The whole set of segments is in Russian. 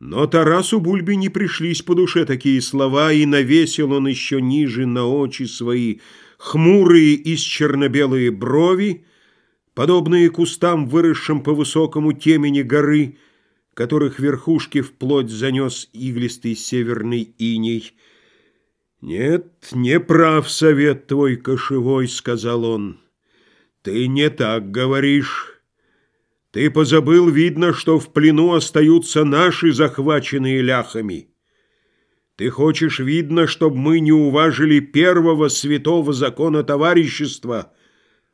Но Тарасу Бульбе не пришлись по душе такие слова, и навесил он еще ниже на очи свои хмурые из черно-белые брови, подобные кустам, выросшим по высокому темени горы, которых верхушки вплоть занес иглистый северный иней. «Нет, не прав совет твой, кошевой», — сказал он. «Ты не так говоришь». Ты позабыл, видно, что в плену остаются наши, захваченные ляхами. Ты хочешь, видно, чтобы мы не уважили первого святого закона товарищества,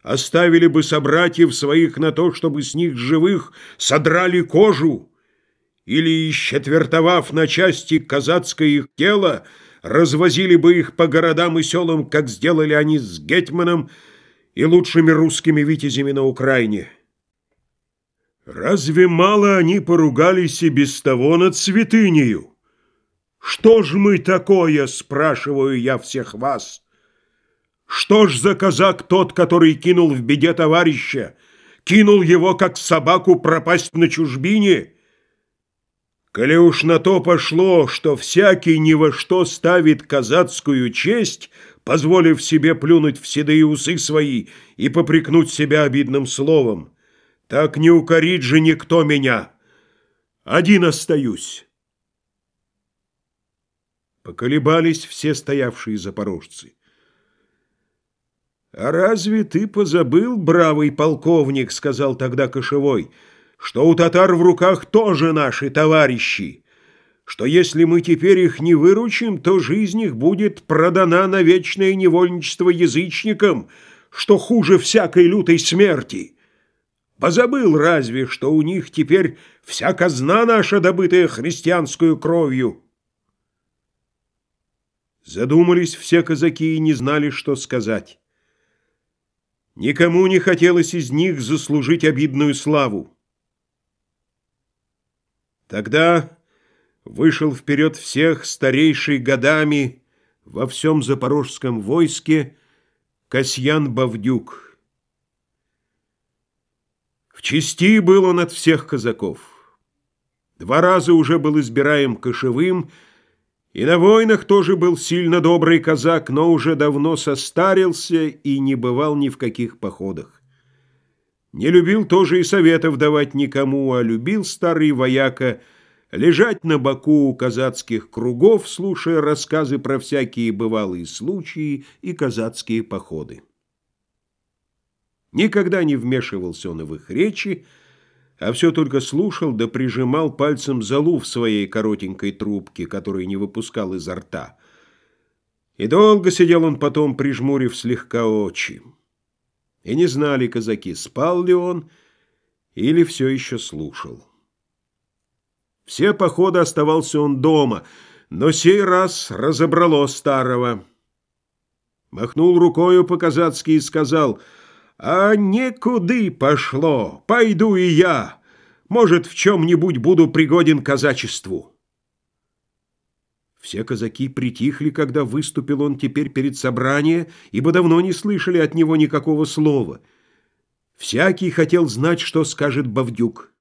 оставили бы собратьев своих на то, чтобы с них живых содрали кожу, или, четвертовав на части казацкое их тело, развозили бы их по городам и селам, как сделали они с Гетманом и лучшими русскими витязями на Украине». Разве мало они поругались и без того над святынею? Что ж мы такое, спрашиваю я всех вас? Что ж за казак тот, который кинул в беде товарища, кинул его, как собаку, пропасть на чужбине? Коли уж на то пошло, что всякий ни во что ставит казацкую честь, позволив себе плюнуть в седые усы свои и попрекнуть себя обидным словом, так не укорит же никто меня. Один остаюсь. Поколебались все стоявшие запорожцы. «А разве ты позабыл, бравый полковник, — сказал тогда Кошевой, — что у татар в руках тоже наши товарищи, что если мы теперь их не выручим, то жизнь их будет продана на вечное невольничество язычникам, что хуже всякой лютой смерти?» Позабыл разве, что у них теперь вся казна наша, добытая христианскую кровью? Задумались все казаки и не знали, что сказать. Никому не хотелось из них заслужить обидную славу. Тогда вышел вперед всех старейший годами во всем запорожском войске Касьян Бавдюк. В чести был он от всех казаков. Два раза уже был избираем кошевым, и на войнах тоже был сильно добрый казак, но уже давно состарился и не бывал ни в каких походах. Не любил тоже и советов давать никому, а любил старый вояка лежать на боку у казацких кругов, слушая рассказы про всякие бывалые случаи и казацкие походы. Никогда не вмешивался он в их речи, а все только слушал да прижимал пальцем залу в своей коротенькой трубке, которую не выпускал изо рта. И долго сидел он потом, прижмурив слегка очи. И не знали казаки, спал ли он или все еще слушал. Все походы оставался он дома, но сей раз разобрало старого. Махнул рукою по-казацки и сказал — а некуды пошло, пойду и я. Может, в чем-нибудь буду пригоден казачеству. Все казаки притихли, когда выступил он теперь перед собранием, ибо давно не слышали от него никакого слова. Всякий хотел знать, что скажет Бавдюк.